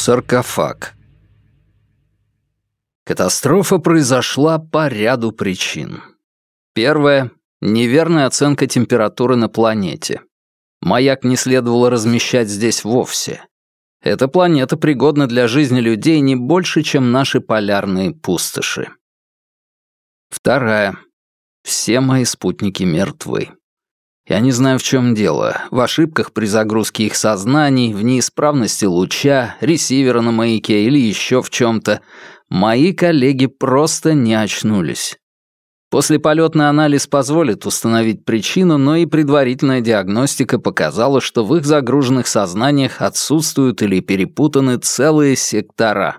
Саркофаг. Катастрофа произошла по ряду причин. Первое — неверная оценка температуры на планете. Маяк не следовало размещать здесь вовсе. Эта планета пригодна для жизни людей не больше, чем наши полярные пустоши. Вторая. Все мои спутники мертвы. Я не знаю, в чем дело. В ошибках при загрузке их сознаний, в неисправности луча, ресивера на маяке или еще в чем-то. Мои коллеги просто не очнулись. Послеполетный анализ позволит установить причину, но и предварительная диагностика показала, что в их загруженных сознаниях отсутствуют или перепутаны целые сектора.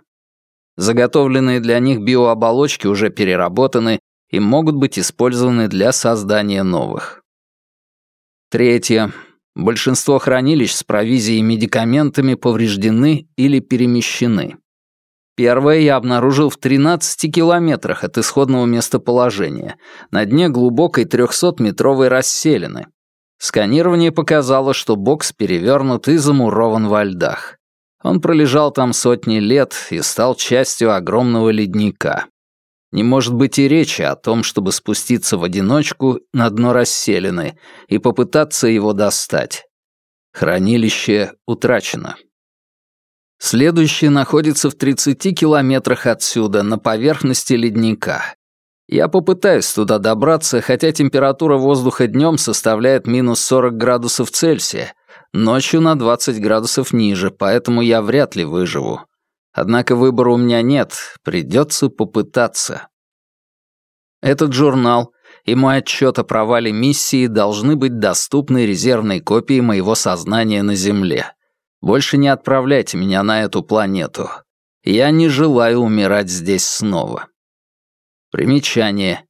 Заготовленные для них биооболочки уже переработаны и могут быть использованы для создания новых. Третье. Большинство хранилищ с провизией и медикаментами повреждены или перемещены. Первое я обнаружил в 13 километрах от исходного местоположения, на дне глубокой 300-метровой расселины. Сканирование показало, что бокс перевернут и замурован во льдах. Он пролежал там сотни лет и стал частью огромного ледника. Не может быть и речи о том, чтобы спуститься в одиночку на дно расселены и попытаться его достать. Хранилище утрачено. Следующее находится в 30 километрах отсюда, на поверхности ледника. Я попытаюсь туда добраться, хотя температура воздуха днем составляет минус 40 градусов Цельсия, ночью на 20 градусов ниже, поэтому я вряд ли выживу. Однако выбора у меня нет, придется попытаться. Этот журнал и мой отчет о провале миссии должны быть доступны резервной копией моего сознания на Земле. Больше не отправляйте меня на эту планету. Я не желаю умирать здесь снова. Примечание.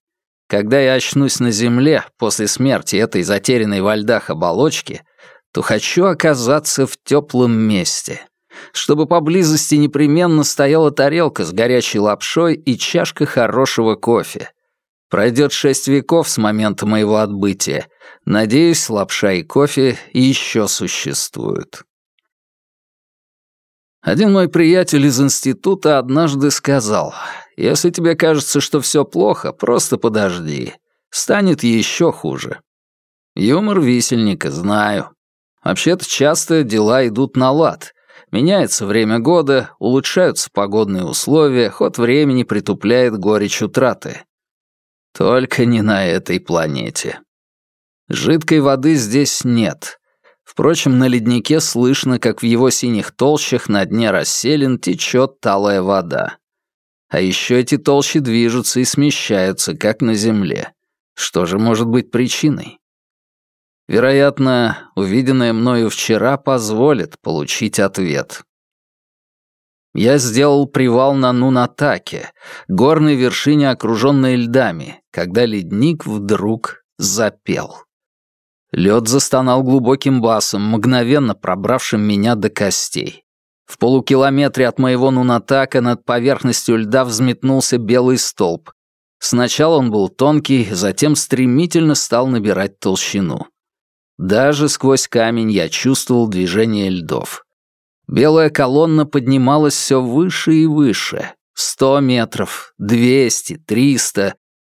Когда я очнусь на Земле после смерти этой затерянной во льдах оболочки, то хочу оказаться в теплом месте чтобы поблизости непременно стояла тарелка с горячей лапшой и чашка хорошего кофе. Пройдет шесть веков с момента моего отбытия. Надеюсь, лапша и кофе еще существуют. Один мой приятель из института однажды сказал, «Если тебе кажется, что все плохо, просто подожди. Станет еще хуже». Юмор висельника, знаю. Вообще-то часто дела идут на лад, Меняется время года, улучшаются погодные условия, ход времени притупляет горечь утраты. Только не на этой планете. Жидкой воды здесь нет. Впрочем, на леднике слышно, как в его синих толщах на дне расселен течет талая вода. А еще эти толщи движутся и смещаются, как на Земле. Что же может быть причиной? Вероятно, увиденное мною вчера позволит получить ответ. Я сделал привал на Нунатаке, горной вершине, окруженной льдами, когда ледник вдруг запел. Лед застонал глубоким басом, мгновенно пробравшим меня до костей. В полукилометре от моего Нунатака над поверхностью льда взметнулся белый столб. Сначала он был тонкий, затем стремительно стал набирать толщину. Даже сквозь камень я чувствовал движение льдов. Белая колонна поднималась все выше и выше. Сто метров, двести, триста.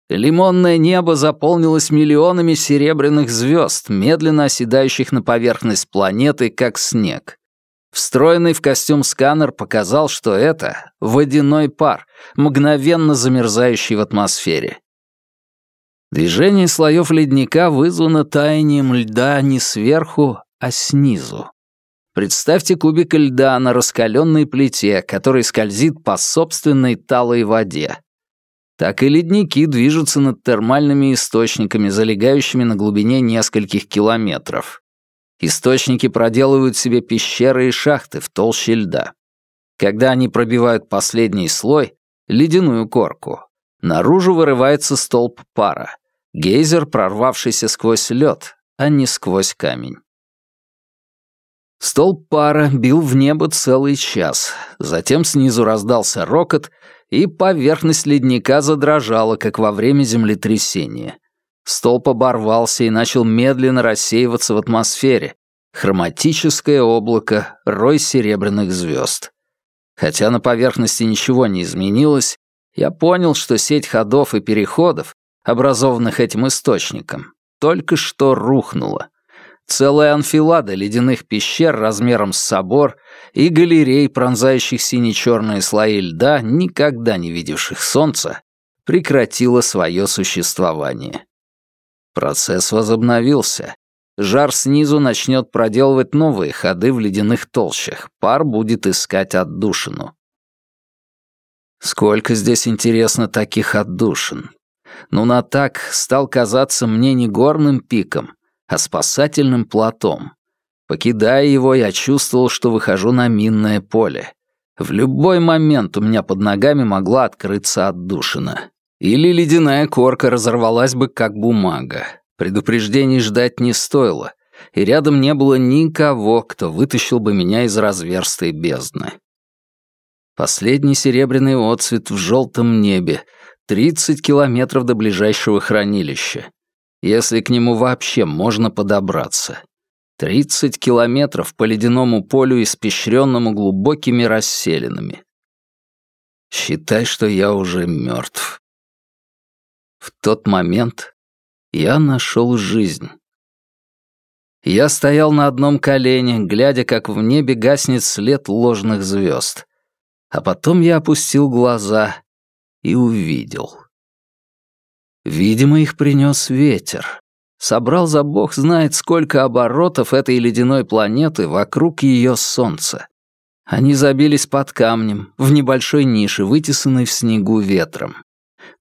Лимонное небо заполнилось миллионами серебряных звезд, медленно оседающих на поверхность планеты, как снег. Встроенный в костюм сканер показал, что это водяной пар, мгновенно замерзающий в атмосфере. Движение слоев ледника вызвано таянием льда не сверху, а снизу. Представьте кубик льда на раскаленной плите, который скользит по собственной талой воде. Так и ледники движутся над термальными источниками, залегающими на глубине нескольких километров. Источники проделывают себе пещеры и шахты в толще льда. Когда они пробивают последний слой, ледяную корку, наружу вырывается столб пара. Гейзер, прорвавшийся сквозь лед, а не сквозь камень. Столб пара бил в небо целый час, затем снизу раздался рокот, и поверхность ледника задрожала, как во время землетрясения. Столб оборвался и начал медленно рассеиваться в атмосфере. Хроматическое облако, рой серебряных звезд. Хотя на поверхности ничего не изменилось, я понял, что сеть ходов и переходов, образованных этим источником, только что рухнула. Целая анфилада ледяных пещер размером с собор и галерей, пронзающих сине-черные слои льда, никогда не видевших солнца, прекратила свое существование. Процесс возобновился. Жар снизу начнет проделывать новые ходы в ледяных толщах, пар будет искать отдушину. Сколько здесь, интересно, таких отдушин. Нунатак стал казаться мне не горным пиком, а спасательным платом. Покидая его, я чувствовал, что выхожу на минное поле. В любой момент у меня под ногами могла открыться отдушина. Или ледяная корка разорвалась бы, как бумага. Предупреждений ждать не стоило, и рядом не было никого, кто вытащил бы меня из разверстой бездны. Последний серебряный отцвет в желтом небе, 30 километров до ближайшего хранилища если к нему вообще можно подобраться. Тридцать километров по ледяному полю, испещренному глубокими расселинами. Считай, что я уже мертв. В тот момент я нашел жизнь. Я стоял на одном колене, глядя, как в небе гаснет след ложных звезд. А потом я опустил глаза и увидел. Видимо, их принес ветер. Собрал за бог знает сколько оборотов этой ледяной планеты вокруг ее солнца. Они забились под камнем, в небольшой нише, вытесанной в снегу ветром.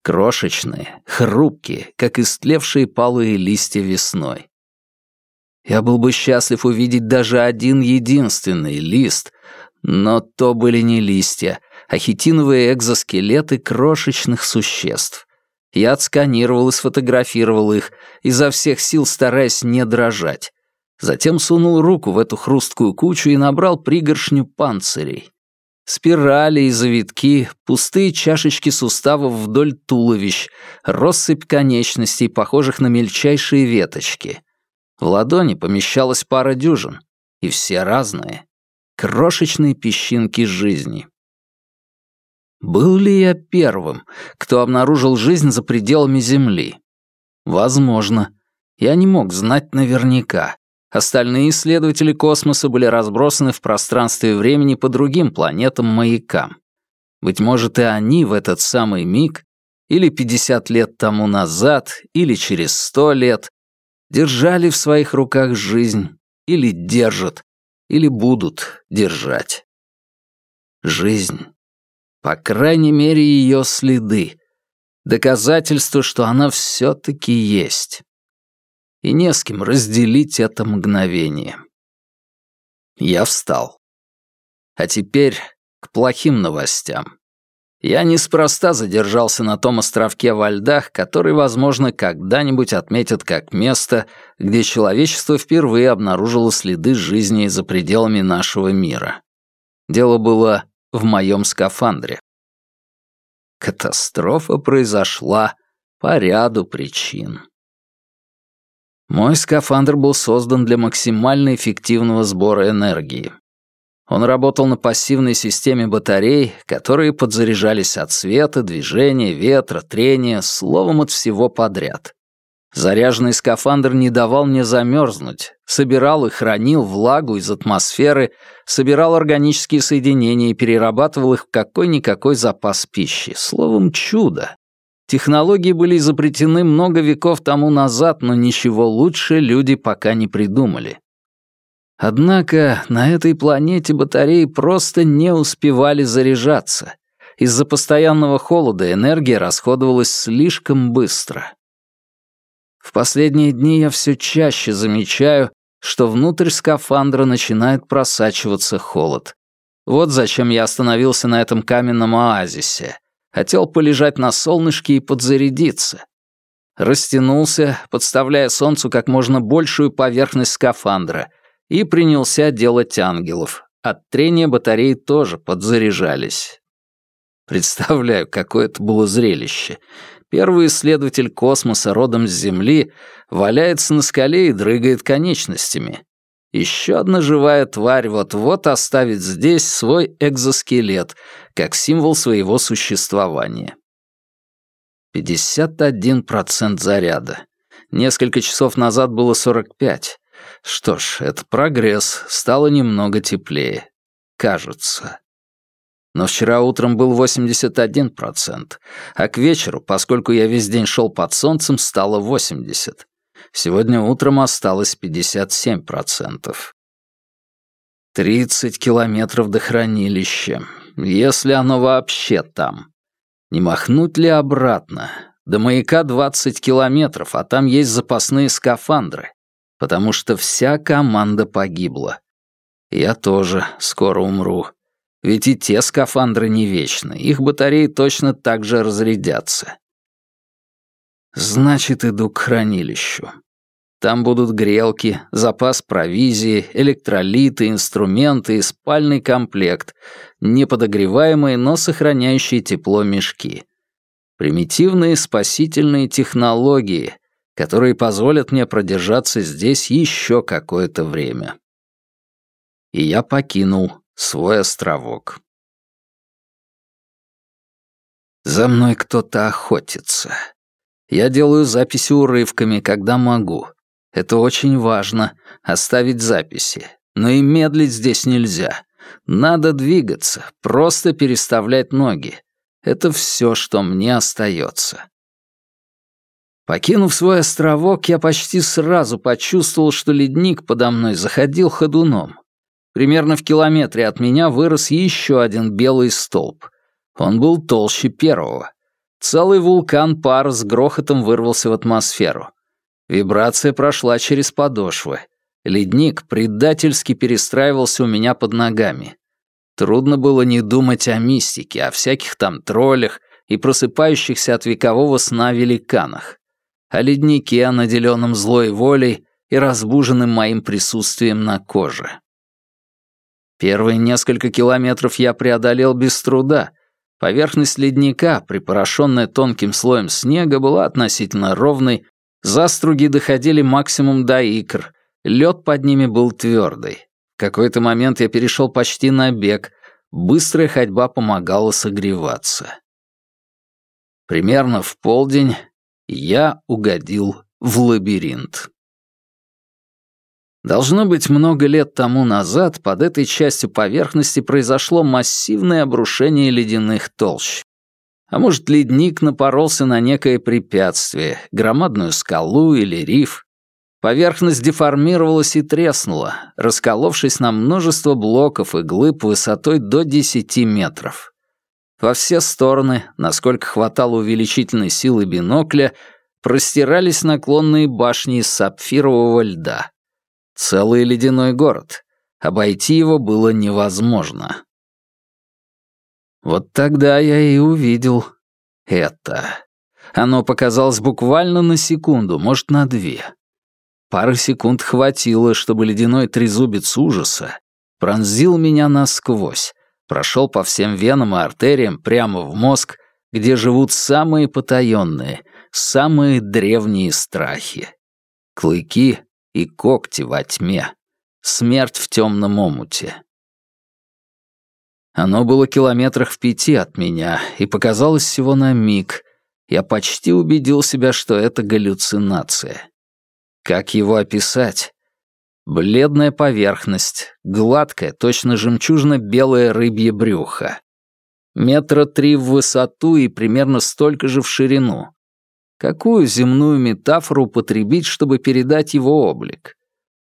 Крошечные, хрупкие, как истлевшие палые листья весной. Я был бы счастлив увидеть даже один единственный лист, но то были не листья, а экзоскелеты крошечных существ, я отсканировал и сфотографировал их, изо всех сил стараясь не дрожать. Затем сунул руку в эту хрусткую кучу и набрал пригоршню панцирей. Спирали и завитки, пустые чашечки суставов вдоль туловищ, россыпь конечностей, похожих на мельчайшие веточки. В ладони помещалась пара дюжин, и все разные. Крошечные песчинки жизни. Был ли я первым, кто обнаружил жизнь за пределами Земли? Возможно. Я не мог знать наверняка. Остальные исследователи космоса были разбросаны в пространстве и времени по другим планетам-маякам. Быть может, и они в этот самый миг, или 50 лет тому назад, или через 100 лет, держали в своих руках жизнь, или держат, или будут держать. Жизнь. По крайней мере, ее следы. Доказательство, что она все-таки есть. И не с кем разделить это мгновение. Я встал. А теперь к плохим новостям. Я неспроста задержался на том островке во льдах, который, возможно, когда-нибудь отметят как место, где человечество впервые обнаружило следы жизни за пределами нашего мира. Дело было в моем скафандре. Катастрофа произошла по ряду причин. Мой скафандр был создан для максимально эффективного сбора энергии. Он работал на пассивной системе батарей, которые подзаряжались от света, движения, ветра, трения, словом, от всего подряд. Заряженный скафандр не давал мне замерзнуть, собирал и хранил влагу из атмосферы, собирал органические соединения и перерабатывал их в какой-никакой запас пищи. Словом, чудо. Технологии были изобретены много веков тому назад, но ничего лучше люди пока не придумали. Однако на этой планете батареи просто не успевали заряжаться. Из-за постоянного холода энергия расходовалась слишком быстро. В последние дни я все чаще замечаю, что внутрь скафандра начинает просачиваться холод. Вот зачем я остановился на этом каменном оазисе. Хотел полежать на солнышке и подзарядиться. Растянулся, подставляя солнцу как можно большую поверхность скафандра, и принялся делать ангелов. От трения батареи тоже подзаряжались. Представляю, какое это было зрелище. Первый исследователь космоса родом с Земли валяется на скале и дрыгает конечностями. Еще одна живая тварь вот-вот оставит здесь свой экзоскелет, как символ своего существования. 51% заряда. Несколько часов назад было 45. Что ж, это прогресс, стало немного теплее. Кажется. Но вчера утром был 81%, а к вечеру, поскольку я весь день шел под солнцем, стало 80%. Сегодня утром осталось 57%. 30 километров до хранилища, если оно вообще там. Не махнуть ли обратно? До маяка 20 километров, а там есть запасные скафандры, потому что вся команда погибла. Я тоже скоро умру. Ведь и те скафандры не вечны, их батареи точно так же разрядятся. Значит, иду к хранилищу. Там будут грелки, запас провизии, электролиты, инструменты и спальный комплект, неподогреваемые, но сохраняющие тепло мешки. Примитивные спасительные технологии, которые позволят мне продержаться здесь еще какое-то время. И я покинул свой островок. За мной кто-то охотится. Я делаю записи урывками, когда могу. Это очень важно — оставить записи. Но и медлить здесь нельзя. Надо двигаться, просто переставлять ноги. Это все, что мне остается. Покинув свой островок, я почти сразу почувствовал, что ледник подо мной заходил ходуном. Примерно в километре от меня вырос еще один белый столб. Он был толще первого. Целый вулкан пар с грохотом вырвался в атмосферу. Вибрация прошла через подошвы. Ледник предательски перестраивался у меня под ногами. Трудно было не думать о мистике, о всяких там троллях и просыпающихся от векового сна великанах. О леднике, наделенном злой волей и разбуженным моим присутствием на коже. Первые несколько километров я преодолел без труда. Поверхность ледника, припорошенная тонким слоем снега, была относительно ровной, заструги доходили максимум до икр, лед под ними был твердый. В какой-то момент я перешел почти на бег, быстрая ходьба помогала согреваться. Примерно в полдень я угодил в лабиринт. Должно быть, много лет тому назад под этой частью поверхности произошло массивное обрушение ледяных толщ. А может, ледник напоролся на некое препятствие, громадную скалу или риф. Поверхность деформировалась и треснула, расколовшись на множество блоков и глыб высотой до 10 метров. Во все стороны, насколько хватало увеличительной силы бинокля, простирались наклонные башни из сапфирового льда. Целый ледяной город. Обойти его было невозможно. Вот тогда я и увидел это. Оно показалось буквально на секунду, может, на две. Пары секунд хватило, чтобы ледяной трезубец ужаса пронзил меня насквозь, прошел по всем венам и артериям прямо в мозг, где живут самые потаенные, самые древние страхи. Клыки и когти во тьме. Смерть в темном омуте. Оно было километрах в пяти от меня и показалось всего на миг. Я почти убедил себя, что это галлюцинация. Как его описать? Бледная поверхность, гладкое, точно жемчужно-белое рыбье брюхо. Метра три в высоту и примерно столько же в ширину. Какую земную метафору употребить, чтобы передать его облик?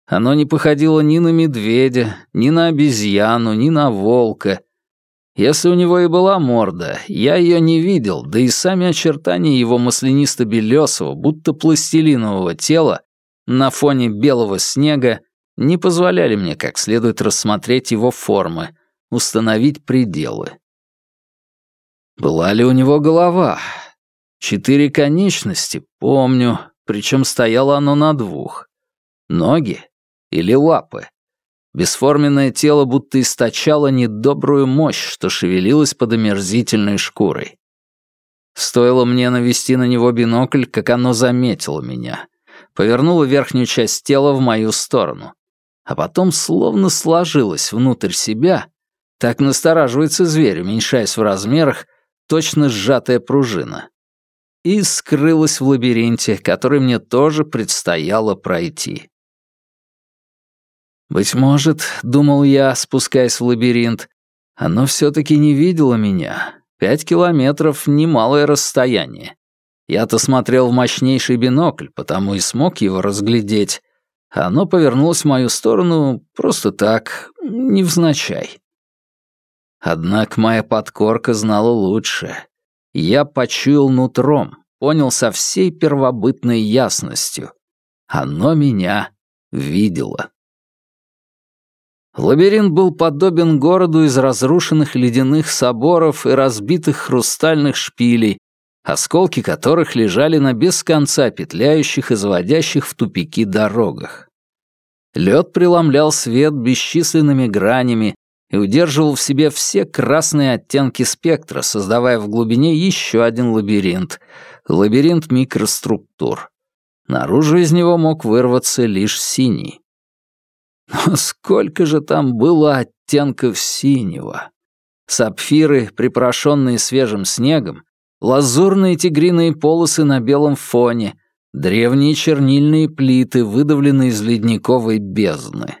Оно не походило ни на медведя, ни на обезьяну, ни на волка. Если у него и была морда, я ее не видел, да и сами очертания его маслянисто-белесого, будто пластилинового тела на фоне белого снега не позволяли мне как следует рассмотреть его формы, установить пределы. Была ли у него голова? Четыре конечности, помню, причем стояло оно на двух. Ноги или лапы. Бесформенное тело будто источало недобрую мощь, что шевелилось под омерзительной шкурой. Стоило мне навести на него бинокль, как оно заметило меня. Повернуло верхнюю часть тела в мою сторону. а потом словно сложилась внутрь себя, так настораживается зверь, уменьшаясь в размерах, точно сжатая пружина, и скрылась в лабиринте, который мне тоже предстояло пройти. Быть может, думал я, спускаясь в лабиринт, оно все-таки не видело меня. Пять километров — немалое расстояние. Я-то смотрел в мощнейший бинокль, потому и смог его разглядеть. Оно повернулось в мою сторону просто так, невзначай. Однако моя подкорка знала лучше. Я почуял нутром, понял со всей первобытной ясностью. Оно меня видело. Лабиринт был подобен городу из разрушенных ледяных соборов и разбитых хрустальных шпилей, осколки которых лежали на без конца петляющих и заводящих в тупики дорогах. Лед преломлял свет бесчисленными гранями и удерживал в себе все красные оттенки спектра, создавая в глубине еще один лабиринт — лабиринт микроструктур. Наружу из него мог вырваться лишь синий. Но сколько же там было оттенков синего! Сапфиры, припорошенные свежим снегом, лазурные тигриные полосы на белом фоне, древние чернильные плиты, выдавленные из ледниковой бездны.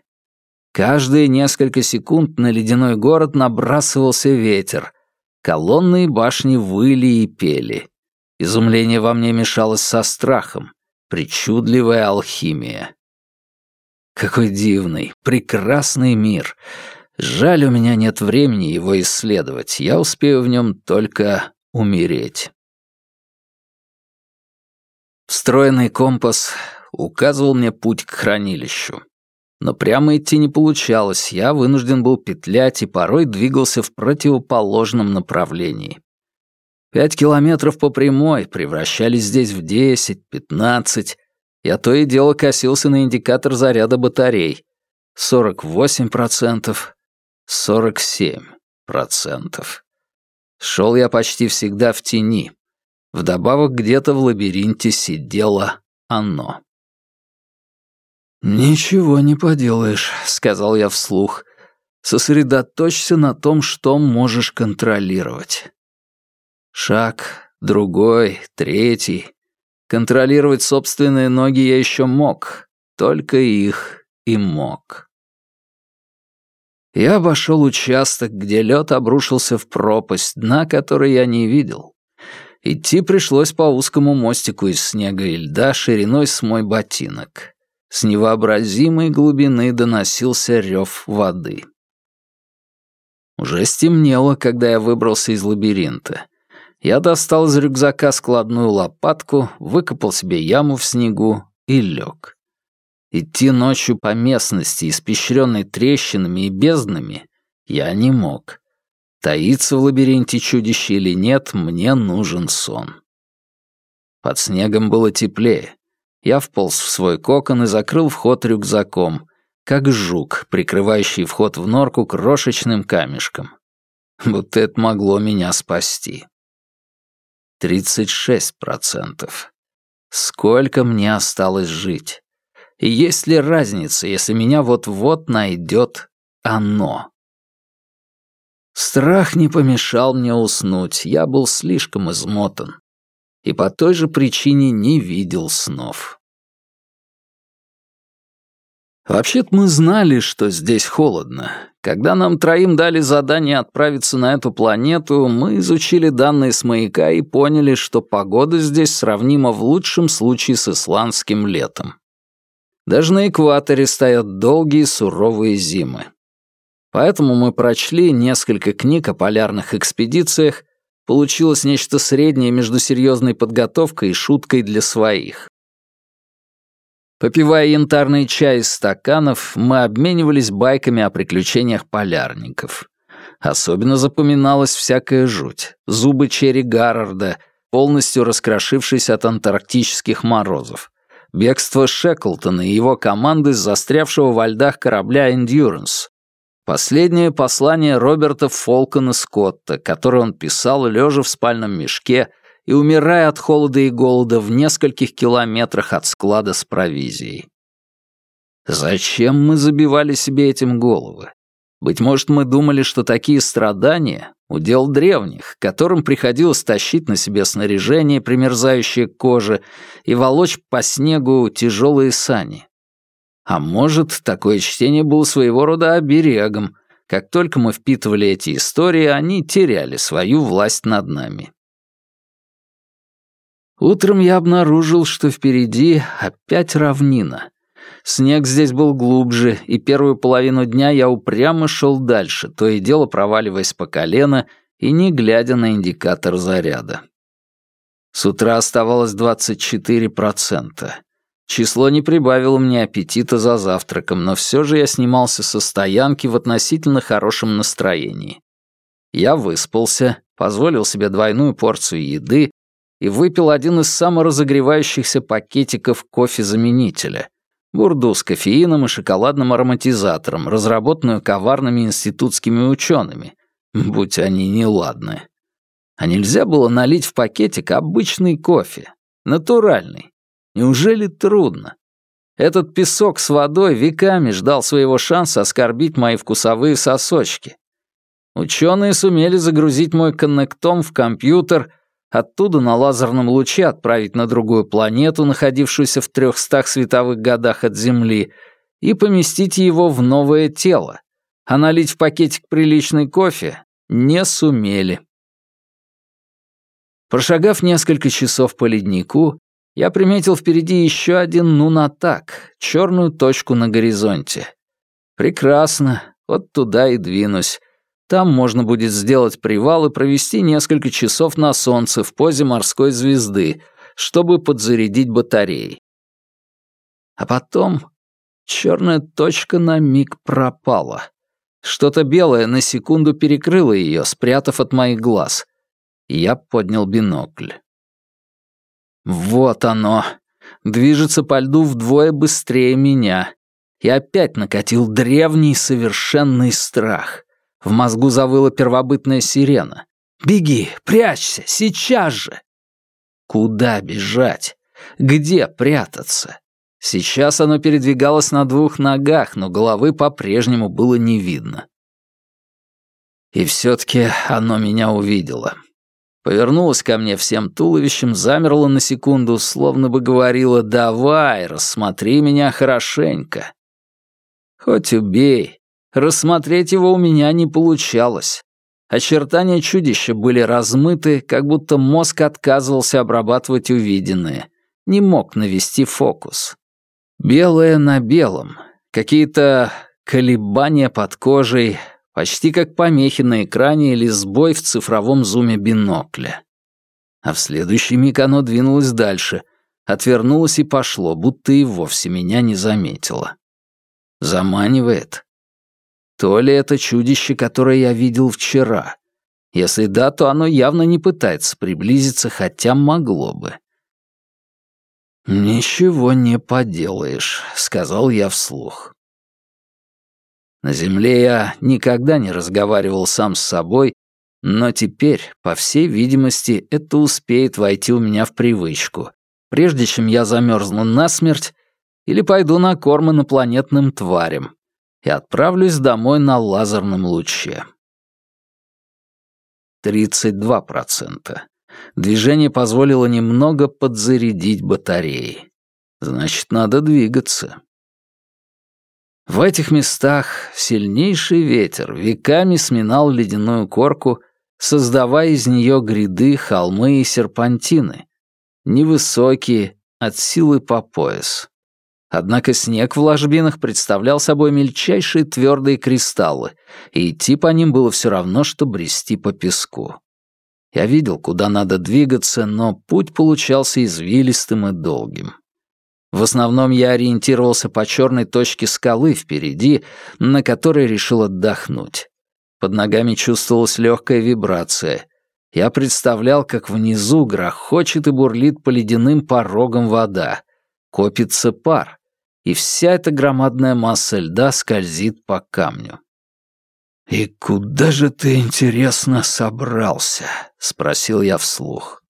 Каждые несколько секунд на ледяной город набрасывался ветер. Колонны и башни выли и пели. Изумление во мне мешалось со страхом. Причудливая алхимия. Какой дивный, прекрасный мир. Жаль, у меня нет времени его исследовать. Я успею в нем только умереть. Встроенный компас указывал мне путь к хранилищу. Но прямо идти не получалось, я вынужден был петлять и порой двигался в противоположном направлении. Пять километров по прямой превращались здесь в десять, пятнадцать. Я то и дело косился на индикатор заряда батарей. Сорок восемь процентов, сорок семь процентов. Шел я почти всегда в тени. Вдобавок где-то в лабиринте сидело оно. «Ничего не поделаешь», — сказал я вслух. «Сосредоточься на том, что можешь контролировать». Шаг, другой, третий. Контролировать собственные ноги я еще мог, только их и мог. Я обошел участок, где лед обрушился в пропасть, дна которой я не видел. Идти пришлось по узкому мостику из снега и льда шириной с мой ботинок. С невообразимой глубины доносился рев воды. Уже стемнело, когда я выбрался из лабиринта. Я достал из рюкзака складную лопатку, выкопал себе яму в снегу и лег. Идти ночью по местности, испещренной трещинами и безднами, я не мог. Таиться в лабиринте чудище или нет, мне нужен сон. Под снегом было теплее. Я вполз в свой кокон и закрыл вход рюкзаком, как жук, прикрывающий вход в норку крошечным камешком. Будто это могло меня спасти. Тридцать шесть процентов. Сколько мне осталось жить? И есть ли разница, если меня вот-вот найдет оно? Страх не помешал мне уснуть, я был слишком измотан. И по той же причине не видел снов. Вообще-то мы знали, что здесь холодно. Когда нам троим дали задание отправиться на эту планету, мы изучили данные с маяка и поняли, что погода здесь сравнима в лучшем случае с исландским летом. Даже на экваторе стоят долгие суровые зимы. Поэтому мы прочли несколько книг о полярных экспедициях, получилось нечто среднее между серьезной подготовкой и шуткой для своих. Попивая янтарный чай из стаканов, мы обменивались байками о приключениях полярников. Особенно запоминалась всякая жуть. Зубы Черри Гаррарда, полностью раскрошившись от антарктических морозов бегство Шеклтона и его команды с застрявшего во льдах корабля «Эндюранс», последнее послание Роберта Фолкона Скотта, которое он писал, лежа в спальном мешке и умирая от холода и голода в нескольких километрах от склада с провизией. Зачем мы забивали себе этим головы? Быть может, мы думали, что такие страдания — удел древних, которым приходилось тащить на себе снаряжение, примерзающее к коже, и волочь по снегу тяжелые сани. А может, такое чтение было своего рода оберегом. Как только мы впитывали эти истории, они теряли свою власть над нами. Утром я обнаружил, что впереди опять равнина — Снег здесь был глубже, и первую половину дня я упрямо шел дальше, то и дело проваливаясь по колено и не глядя на индикатор заряда. С утра оставалось 24%. Число не прибавило мне аппетита за завтраком, но все же я снимался со стоянки в относительно хорошем настроении. Я выспался, позволил себе двойную порцию еды и выпил один из саморазогревающихся пакетиков кофе-заменителя — Бурду с кофеином и шоколадным ароматизатором, разработанную коварными институтскими учеными, будь они неладны. А нельзя было налить в пакетик обычный кофе, натуральный. Неужели трудно? Этот песок с водой веками ждал своего шанса оскорбить мои вкусовые сосочки. Ученые сумели загрузить мой коннектом в компьютер оттуда на лазерном луче отправить на другую планету, находившуюся в трехстах световых годах от Земли, и поместить его в новое тело, а налить в пакетик приличный кофе не сумели. Прошагав несколько часов по леднику, я приметил впереди еще один нунатак, черную точку на горизонте. Прекрасно, вот туда и двинусь. Там можно будет сделать привал и провести несколько часов на солнце в позе морской звезды, чтобы подзарядить батареи. А потом черная точка на миг пропала. Что-то белое на секунду перекрыло ее, спрятав от моих глаз. Я поднял бинокль. Вот оно. Движется по льду вдвое быстрее меня. И опять накатил древний совершенный страх. В мозгу завыла первобытная сирена. «Беги, прячься, сейчас же!» Куда бежать? Где прятаться? Сейчас оно передвигалось на двух ногах, но головы по-прежнему было не видно. И все-таки оно меня увидело. Повернулось ко мне всем туловищем, замерло на секунду, словно бы говорило «давай, рассмотри меня хорошенько». Хоть убей, Рассмотреть его у меня не получалось. Очертания чудища были размыты, как будто мозг отказывался обрабатывать увиденное. Не мог навести фокус. Белое на белом. Какие-то колебания под кожей, почти как помехи на экране или сбой в цифровом зуме бинокля. А в следующий миг оно двинулось дальше, отвернулось и пошло, будто и вовсе меня не заметило. Заманивает. То ли это чудище, которое я видел вчера? Если да, то оно явно не пытается приблизиться, хотя могло бы. «Ничего не поделаешь», — сказал я вслух. На земле я никогда не разговаривал сам с собой, но теперь, по всей видимости, это успеет войти у меня в привычку, прежде чем я замерзну насмерть или пойду на корм инопланетным тварям, и отправлюсь домой на лазерном луче. 32%. Движение позволило немного подзарядить батареи. Значит, надо двигаться. В этих местах сильнейший ветер веками сминал ледяную корку, создавая из нее гряды, холмы и серпантины. Невысокие, от силы по пояс. Однако снег в ложбинах представлял собой мельчайшие твердые кристаллы, и идти по ним было все равно, что брести по песку. Я видел, куда надо двигаться, но путь получался извилистым и долгим. В основном я ориентировался по черной точке скалы впереди, на которой решил отдохнуть. Под ногами чувствовалась легкая вибрация. Я представлял, как внизу грохочет и бурлит по ледяным порогам вода. Копится пар и вся эта громадная масса льда скользит по камню. «И куда же ты, интересно, собрался?» — спросил я вслух.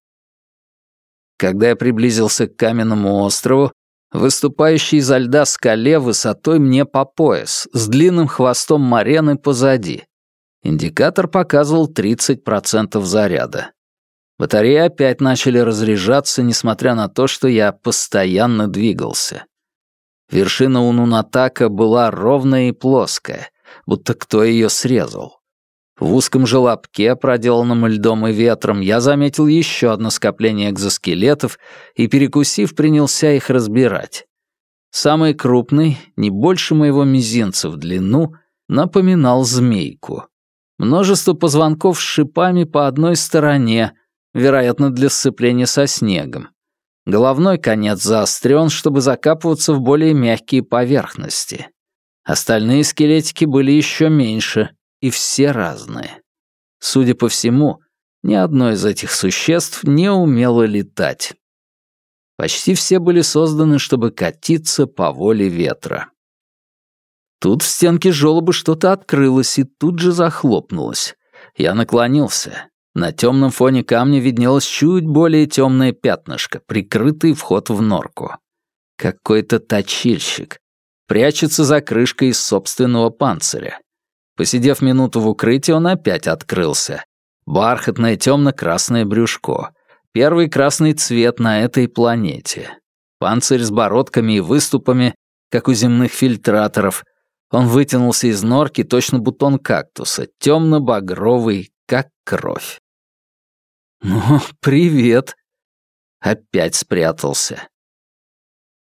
Когда я приблизился к каменному острову, выступающей изо льда скале высотой мне по пояс, с длинным хвостом марены позади. Индикатор показывал 30% заряда. Батареи опять начали разряжаться, несмотря на то, что я постоянно двигался. Вершина Унунатака была ровная и плоская, будто кто ее срезал. В узком желобке, проделанном льдом и ветром, я заметил еще одно скопление экзоскелетов и, перекусив, принялся их разбирать. Самый крупный, не больше моего мизинца в длину, напоминал змейку. Множество позвонков с шипами по одной стороне, вероятно, для сцепления со снегом. Головной конец заострен, чтобы закапываться в более мягкие поверхности. Остальные скелетики были еще меньше, и все разные. Судя по всему, ни одно из этих существ не умело летать. Почти все были созданы, чтобы катиться по воле ветра. Тут в стенке желоба что-то открылось и тут же захлопнулось. Я наклонился. На темном фоне камня виднелось чуть более темное пятнышко, прикрытый вход в норку. Какой-то точильщик. Прячется за крышкой из собственного панциря. Посидев минуту в укрытии, он опять открылся. Бархатное темно-красное брюшко. Первый красный цвет на этой планете. Панцирь с бородками и выступами, как у земных фильтраторов. Он вытянулся из норки, точно бутон кактуса, темно-багровый, как кровь. «Ну, привет!» Опять спрятался.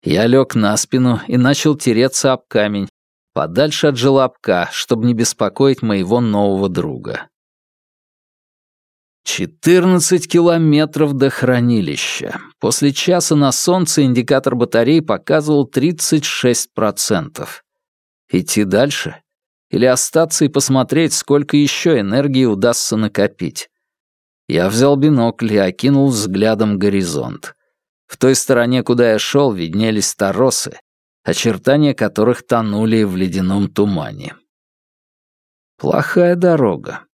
Я лег на спину и начал тереться об камень, подальше от желобка, чтобы не беспокоить моего нового друга. Четырнадцать километров до хранилища. После часа на солнце индикатор батареи показывал 36%. Идти дальше? Или остаться и посмотреть, сколько еще энергии удастся накопить? Я взял бинокль и окинул взглядом горизонт. В той стороне, куда я шел, виднелись торосы, очертания которых тонули в ледяном тумане. Плохая дорога.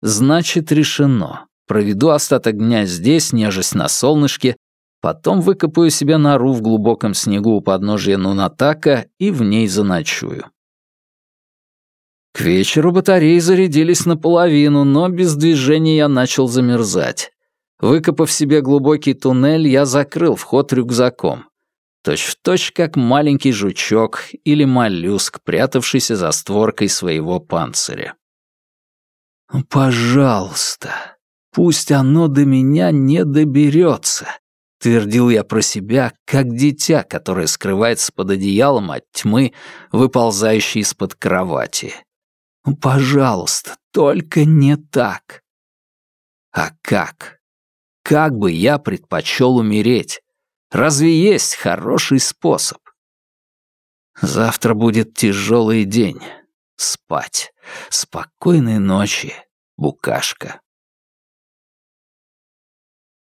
Значит, решено. Проведу остаток дня здесь, нежесть на солнышке, потом выкопаю себе нору в глубоком снегу у подножия Нунатака и в ней заночую. К вечеру батареи зарядились наполовину, но без движения я начал замерзать. Выкопав себе глубокий туннель, я закрыл вход рюкзаком. Точь-в-точь, как маленький жучок или моллюск, прятавшийся за створкой своего панциря. «Пожалуйста, пусть оно до меня не доберется», — твердил я про себя, как дитя, которое скрывается под одеялом от тьмы, выползающей из-под кровати. Пожалуйста, только не так. А как? Как бы я предпочел умереть? Разве есть хороший способ? Завтра будет тяжелый день. Спать. Спокойной ночи, букашка.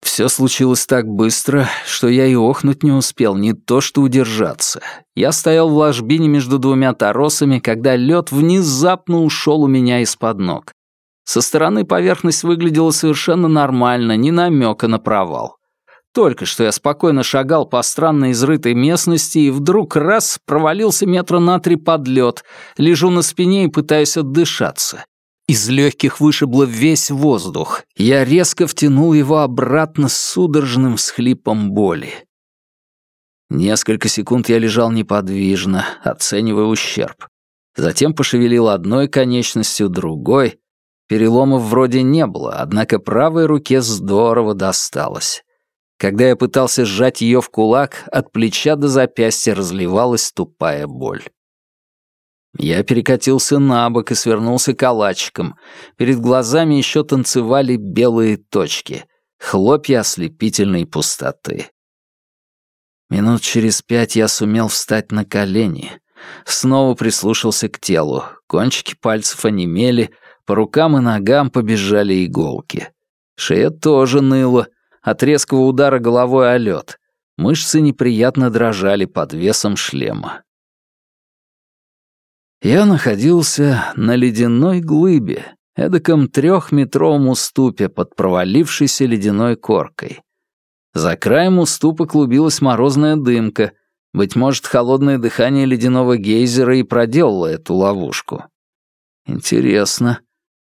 Все случилось так быстро, что я и охнуть не успел, не то что удержаться. Я стоял в ложбине между двумя торосами, когда лед внезапно ушел у меня из-под ног. Со стороны поверхность выглядела совершенно нормально, ни намека на провал. Только что я спокойно шагал по странно изрытой местности и вдруг раз провалился метра на три под лед, лежу на спине и пытаюсь отдышаться. Из легких вышибло весь воздух. Я резко втянул его обратно с судорожным схлипом боли. Несколько секунд я лежал неподвижно, оценивая ущерб. Затем пошевелил одной конечностью, другой. Переломов вроде не было, однако правой руке здорово досталось. Когда я пытался сжать ее в кулак, от плеча до запястья разливалась тупая боль. Я перекатился на бок и свернулся калачиком. Перед глазами еще танцевали белые точки, хлопья ослепительной пустоты. Минут через пять я сумел встать на колени. Снова прислушался к телу. Кончики пальцев онемели, по рукам и ногам побежали иголки. Шея тоже ныла, от резкого удара головой о лед. Мышцы неприятно дрожали под весом шлема. Я находился на ледяной глыбе, эдаком трехметровом уступе под провалившейся ледяной коркой. За краем уступа клубилась морозная дымка, Быть может, холодное дыхание ледяного гейзера и проделало эту ловушку. Интересно.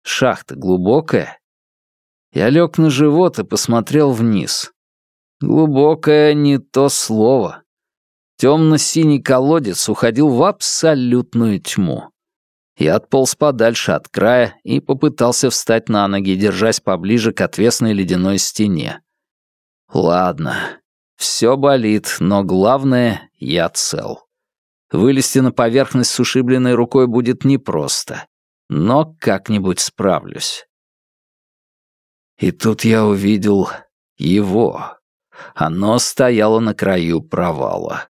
Шахта глубокая? Я лег на живот и посмотрел вниз. Глубокое не то слово. Темно-синий колодец уходил в абсолютную тьму. Я отполз подальше от края и попытался встать на ноги, держась поближе к отвесной ледяной стене. Ладно, все болит, но главное, я цел. Вылезти на поверхность с ушибленной рукой будет непросто, но как-нибудь справлюсь. И тут я увидел его. Оно стояло на краю провала.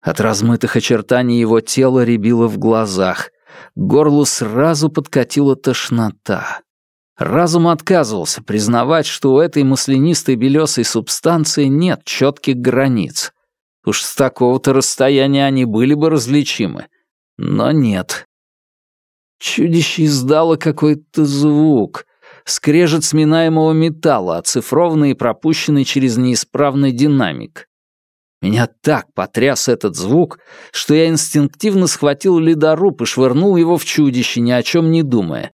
От размытых очертаний его тела рябило в глазах. К горлу сразу подкатила тошнота. Разум отказывался признавать, что у этой маслянистой белесой субстанции нет четких границ. Уж с такого-то расстояния они были бы различимы. Но нет. Чудище издало какой-то звук, скрежет сминаемого металла, оцифрованный и пропущенный через неисправный динамик. Меня так потряс этот звук, что я инстинктивно схватил ледоруб и швырнул его в чудище, ни о чем не думая.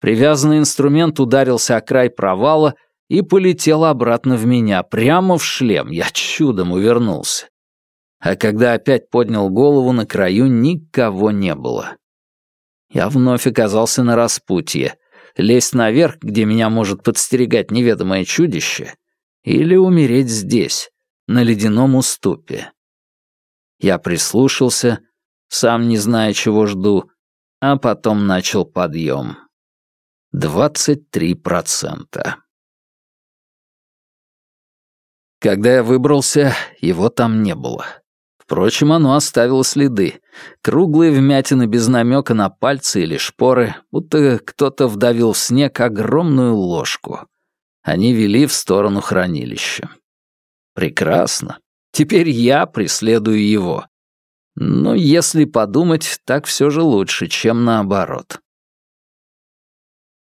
Привязанный инструмент ударился о край провала и полетел обратно в меня, прямо в шлем. Я чудом увернулся. А когда опять поднял голову, на краю никого не было. Я вновь оказался на распутье. Лезть наверх, где меня может подстерегать неведомое чудище, или умереть здесь, на ледяном уступе. Я прислушался, сам не зная, чего жду, а потом начал подъем. Двадцать три процента. Когда я выбрался, его там не было. Впрочем, оно оставило следы. Круглые вмятины без намека на пальцы или шпоры, будто кто-то вдавил в снег огромную ложку. Они вели в сторону хранилища. Прекрасно. Теперь я преследую его. Но если подумать, так все же лучше, чем наоборот.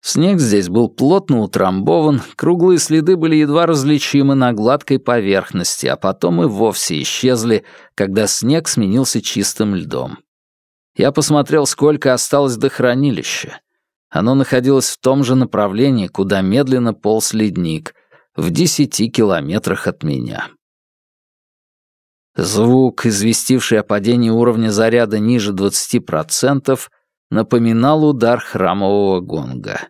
Снег здесь был плотно утрамбован, круглые следы были едва различимы на гладкой поверхности, а потом и вовсе исчезли, когда снег сменился чистым льдом. Я посмотрел, сколько осталось до хранилища. Оно находилось в том же направлении, куда медленно полз ледник, в десяти километрах от меня. Звук, известивший о падении уровня заряда ниже 20%, напоминал удар храмового гонга.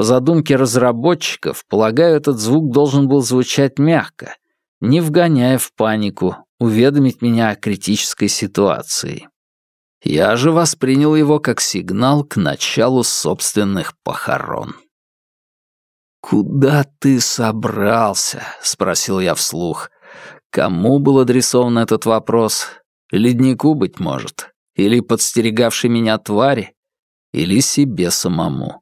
По задумке разработчиков, полагаю, этот звук должен был звучать мягко, не вгоняя в панику, уведомить меня о критической ситуации. Я же воспринял его как сигнал к началу собственных похорон. «Куда ты собрался?» — спросил я вслух. Кому был адресован этот вопрос? Леднику, быть может? Или подстерегавшей меня твари? Или себе самому?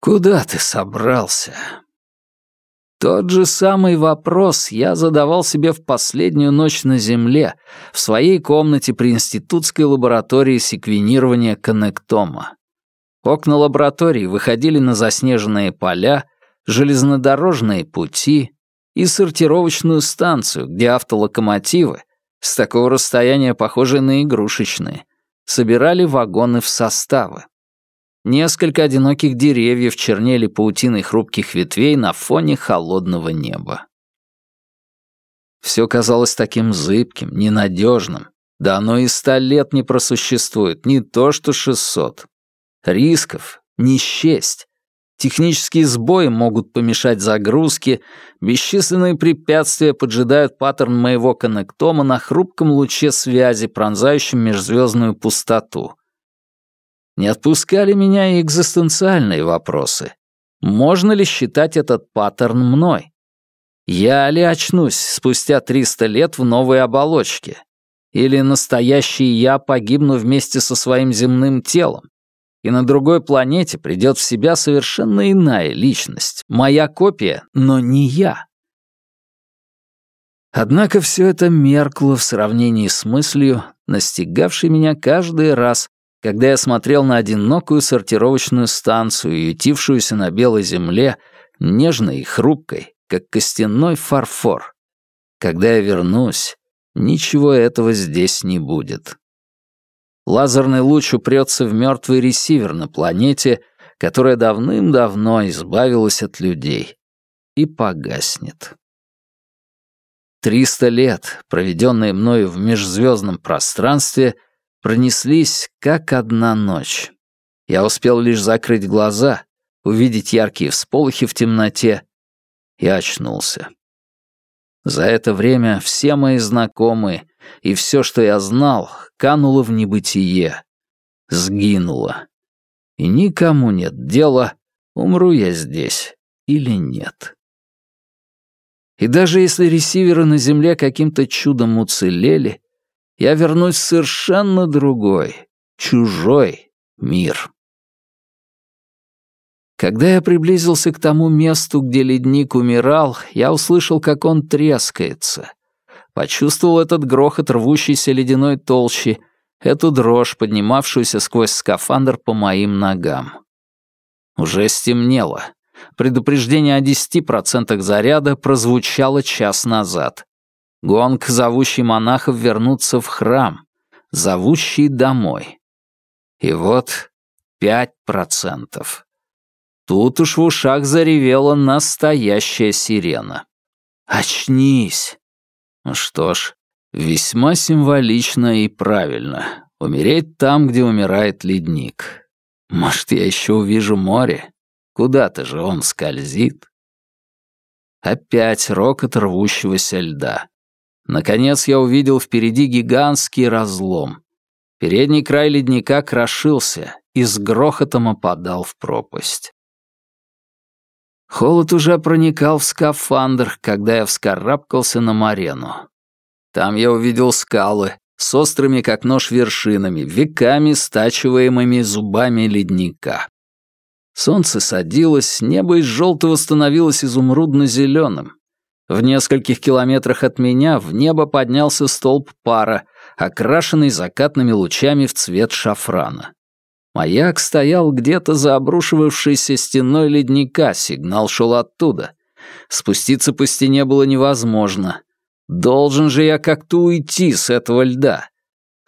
«Куда ты собрался?» Тот же самый вопрос я задавал себе в последнюю ночь на Земле, в своей комнате при институтской лаборатории секвенирования коннектома. Окна лаборатории выходили на заснеженные поля, железнодорожные пути и сортировочную станцию, где автолокомотивы, с такого расстояния похожие на игрушечные, собирали вагоны в составы. Несколько одиноких деревьев чернели паутиной хрупких ветвей на фоне холодного неба. Все казалось таким зыбким, ненадежным. Да оно и ста лет не просуществует, не то что шестьсот. Рисков не счесть. Технические сбои могут помешать загрузке, бесчисленные препятствия поджидают паттерн моего коннектома на хрупком луче связи, пронзающем межзвездную пустоту. Не отпускали меня и экзистенциальные вопросы. Можно ли считать этот паттерн мной? Я ли очнусь спустя 300 лет в новой оболочке? Или настоящий я погибну вместе со своим земным телом? И на другой планете придет в себя совершенно иная личность, моя копия, но не я. Однако все это меркло в сравнении с мыслью, настигавшей меня каждый раз, когда я смотрел на одинокую сортировочную станцию, ютившуюся на белой земле, нежной и хрупкой, как костяной фарфор. Когда я вернусь, ничего этого здесь не будет. Лазерный луч упрется в мертвый ресивер на планете, которая давным-давно избавилась от людей, и погаснет. Триста лет, проведенные мною в межзвездном пространстве, пронеслись как одна ночь. Я успел лишь закрыть глаза, увидеть яркие всполохи в темноте и очнулся. За это время все мои знакомые и все, что я знал, кануло в небытие, сгинуло. И никому нет дела, умру я здесь или нет. И даже если ресиверы на Земле каким-то чудом уцелели, я вернусь в совершенно другой, чужой мир. Когда я приблизился к тому месту, где ледник умирал, я услышал, как он трескается. Почувствовал этот грохот рвущейся ледяной толщи, эту дрожь, поднимавшуюся сквозь скафандр по моим ногам. Уже стемнело. Предупреждение о 10% заряда прозвучало час назад. Гонг, зовущий монахов вернуться в храм, зовущий домой. И вот пять процентов. Тут уж в ушах заревела настоящая сирена. «Очнись!» Ну что ж, весьма символично и правильно. Умереть там, где умирает ледник. Может, я еще увижу море? Куда-то же он скользит. Опять рокот рвущегося льда. Наконец я увидел впереди гигантский разлом. Передний край ледника крошился и с грохотом опадал в пропасть. Холод уже проникал в скафандр, когда я вскарабкался на марену. Там я увидел скалы с острыми, как нож, вершинами, веками стачиваемыми зубами ледника. Солнце садилось, небо из желтого становилось изумрудно-зеленым. В нескольких километрах от меня в небо поднялся столб пара, окрашенный закатными лучами в цвет шафрана. Маяк стоял где-то за обрушивавшейся стеной ледника, сигнал шел оттуда. Спуститься по стене было невозможно. Должен же я как-то уйти с этого льда.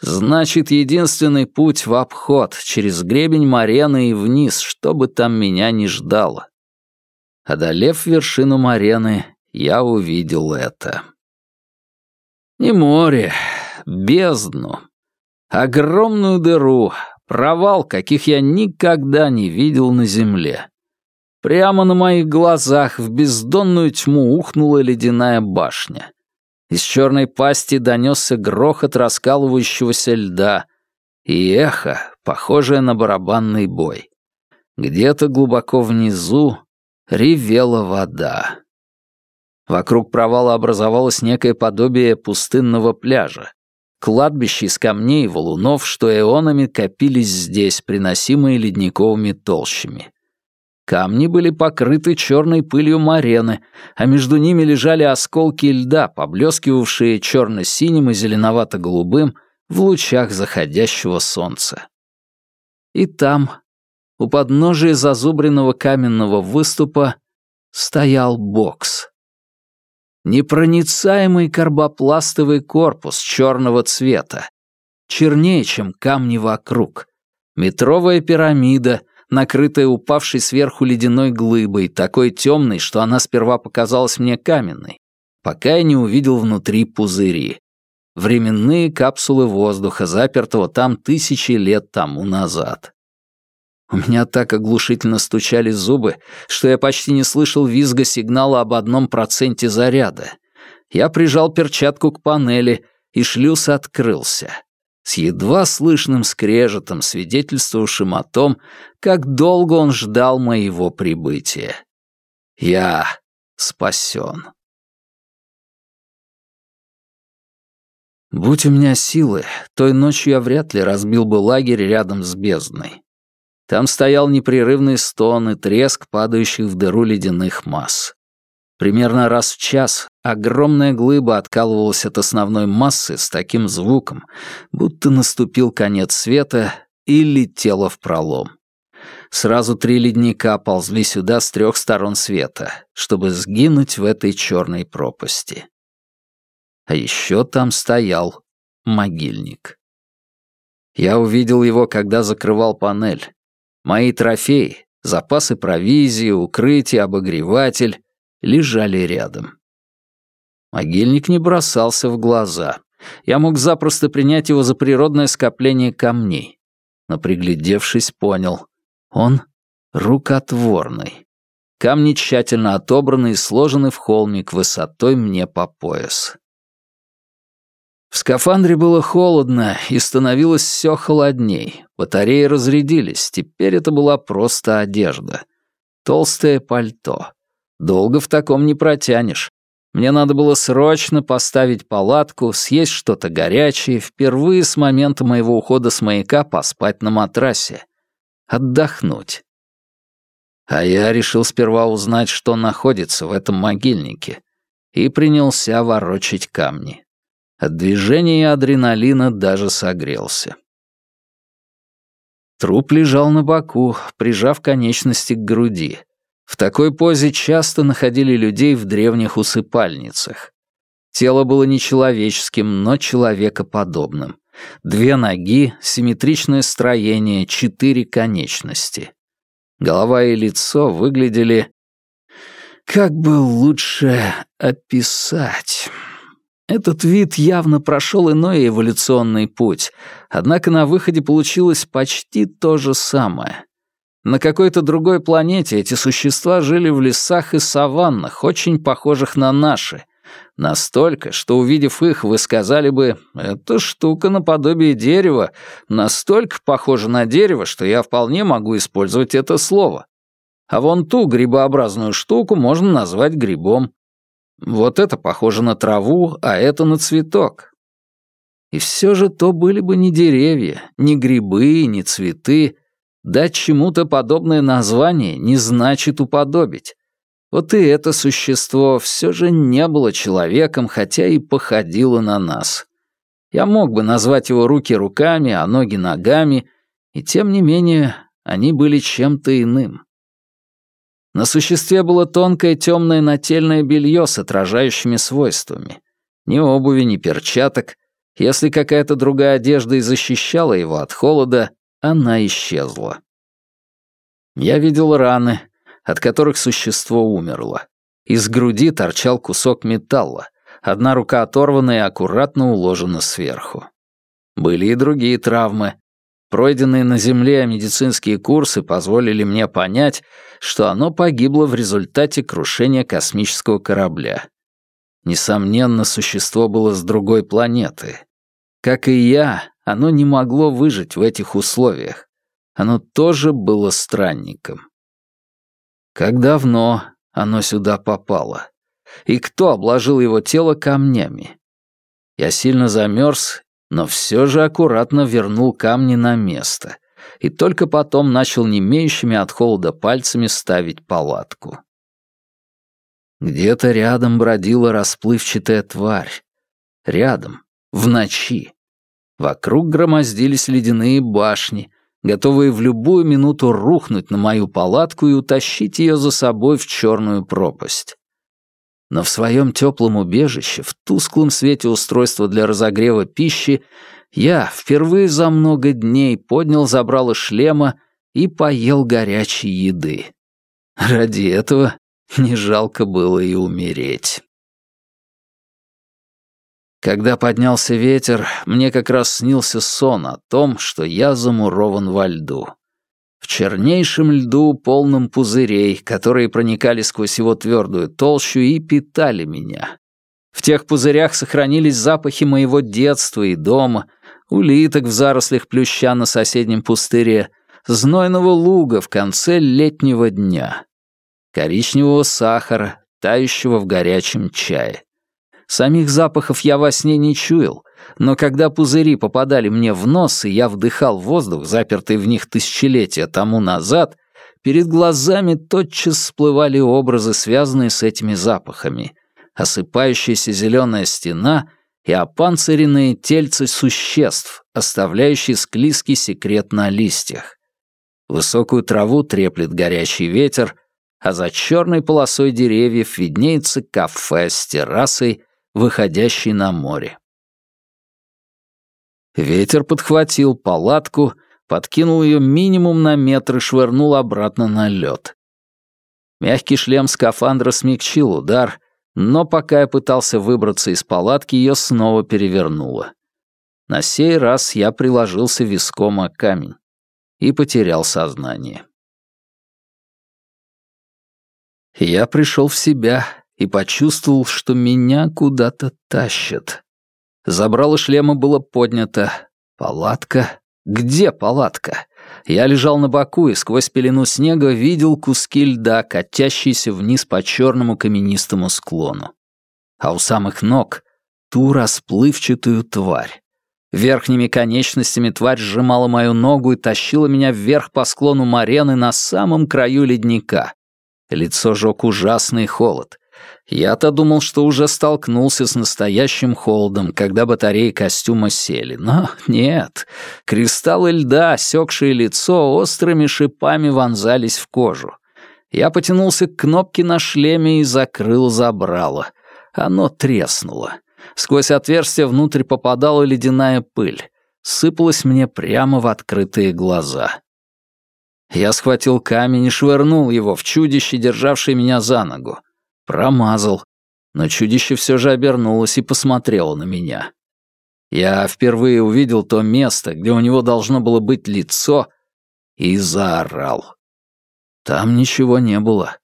Значит, единственный путь в обход, через гребень Марены и вниз, чтобы там меня не ждало. Одолев вершину Марены, я увидел это. Не море, бездну. Огромную дыру, провал, каких я никогда не видел на земле. Прямо на моих глазах в бездонную тьму ухнула ледяная башня. Из черной пасти донесся грохот раскалывающегося льда и эхо, похожее на барабанный бой. Где-то глубоко внизу ревела вода. Вокруг провала образовалось некое подобие пустынного пляжа. Кладбище из камней и валунов, что эонами копились здесь, приносимые ледниковыми толщами. Камни были покрыты черной пылью марены, а между ними лежали осколки льда, поблескивавшие черно-синим и зеленовато-голубым в лучах заходящего солнца. И там, у подножия зазубренного каменного выступа, стоял бокс. Непроницаемый карбопластовый корпус черного цвета, чернее, чем камни вокруг, метровая пирамида — накрытая упавшей сверху ледяной глыбой, такой темной, что она сперва показалась мне каменной, пока я не увидел внутри пузыри. Временные капсулы воздуха, запертого там тысячи лет тому назад. У меня так оглушительно стучали зубы, что я почти не слышал визга сигнала об одном проценте заряда. Я прижал перчатку к панели, и шлюз открылся с едва слышным скрежетом, свидетельствовавшим о том, как долго он ждал моего прибытия. Я спасен. Будь у меня силы, той ночью я вряд ли разбил бы лагерь рядом с бездной. Там стоял непрерывный стон и треск падающих в дыру ледяных масс. Примерно раз в час огромная глыба откалывалась от основной массы с таким звуком, будто наступил конец света и летела в пролом. Сразу три ледника ползли сюда с трех сторон света, чтобы сгинуть в этой черной пропасти. А еще там стоял могильник. Я увидел его, когда закрывал панель. Мои трофеи, запасы провизии, укрытие, обогреватель лежали рядом. Могильник не бросался в глаза. Я мог запросто принять его за природное скопление камней. Но, приглядевшись, понял. Он рукотворный. Камни тщательно отобраны и сложены в холмик высотой мне по пояс. В скафандре было холодно, и становилось все холодней. Батареи разрядились, теперь это была просто одежда. Толстое пальто. Долго в таком не протянешь. Мне надо было срочно поставить палатку, съесть что-то горячее, впервые с момента моего ухода с маяка поспать на матрасе. Отдохнуть. А я решил сперва узнать, что находится в этом могильнике, и принялся ворочать камни. От движения и адреналина даже согрелся. Труп лежал на боку, прижав конечности к груди. В такой позе часто находили людей в древних усыпальницах. Тело было нечеловеческим, но человекоподобным. Две ноги, симметричное строение, четыре конечности. Голова и лицо выглядели... Как бы лучше описать... Этот вид явно прошел иной эволюционный путь, однако на выходе получилось почти то же самое. На какой-то другой планете эти существа жили в лесах и саваннах, очень похожих на наши. Настолько, что, увидев их, вы сказали бы, «Эта штука наподобие дерева, настолько похожа на дерево, что я вполне могу использовать это слово. А вон ту грибообразную штуку можно назвать грибом. Вот это похоже на траву, а это на цветок. И все же то были бы не деревья, не грибы, не цветы, Дать чему-то подобное название не значит уподобить. Вот и это существо все же не было человеком, хотя и походило на нас. Я мог бы назвать его руки руками, а ноги ногами, и тем не менее они были чем-то иным. На существе было тонкое темное нательное белье с отражающими свойствами. Ни обуви, ни перчаток. Если какая-то другая одежда и защищала его от холода, она исчезла. Я видел раны, от которых существо умерло. Из груди торчал кусок металла, одна рука оторвана и аккуратно уложена сверху. Были и другие травмы. Пройденные на Земле медицинские курсы позволили мне понять, что оно погибло в результате крушения космического корабля. Несомненно, существо было с другой планеты. Как и я, оно не могло выжить в этих условиях. Оно тоже было странником. Как давно оно сюда попало? И кто обложил его тело камнями? Я сильно замерз, но все же аккуратно вернул камни на место и только потом начал немеющими от холода пальцами ставить палатку. Где-то рядом бродила расплывчатая тварь. Рядом, в ночи. Вокруг громоздились ледяные башни, готовые в любую минуту рухнуть на мою палатку и утащить ее за собой в черную пропасть. Но в своем теплом убежище, в тусклом свете устройства для разогрева пищи, я впервые за много дней поднял забрало шлема и поел горячей еды. Ради этого не жалко было и умереть. Когда поднялся ветер, мне как раз снился сон о том, что я замурован во льду. В чернейшем льду, полном пузырей, которые проникали сквозь его твердую толщу и питали меня. В тех пузырях сохранились запахи моего детства и дома, улиток в зарослях плюща на соседнем пустыре, знойного луга в конце летнего дня, коричневого сахара, тающего в горячем чае. Самих запахов я во сне не чуял, но когда пузыри попадали мне в нос, и я вдыхал воздух, запертый в них тысячелетия тому назад, перед глазами тотчас всплывали образы, связанные с этими запахами. Осыпающаяся зеленая стена и опанциренные тельцы существ, оставляющие склизкий секрет на листьях. Высокую траву треплет горячий ветер, а за черной полосой деревьев виднеется кафе с террасой, выходящий на море. Ветер подхватил палатку, подкинул ее минимум на метр и швырнул обратно на лед. Мягкий шлем скафандра смягчил удар, но пока я пытался выбраться из палатки, ее снова перевернуло. На сей раз я приложился виском о камень и потерял сознание. Я пришел в себя и почувствовал, что меня куда-то тащат. Забрало шлема было поднято. Палатка? Где палатка? Я лежал на боку и сквозь пелену снега видел куски льда, катящиеся вниз по черному каменистому склону. А у самых ног — ту расплывчатую тварь. Верхними конечностями тварь сжимала мою ногу и тащила меня вверх по склону Марены на самом краю ледника. Лицо жёг ужасный холод. Я-то думал, что уже столкнулся с настоящим холодом, когда батареи костюма сели. Но нет. Кристаллы льда, осекшие лицо, острыми шипами вонзались в кожу. Я потянулся к кнопке на шлеме и закрыл забрало. Оно треснуло. Сквозь отверстие внутрь попадала ледяная пыль. Сыпалась мне прямо в открытые глаза. Я схватил камень и швырнул его в чудище, державшее меня за ногу. Промазал. Но чудище все же обернулось и посмотрело на меня. Я впервые увидел то место, где у него должно было быть лицо, и заорал. Там ничего не было.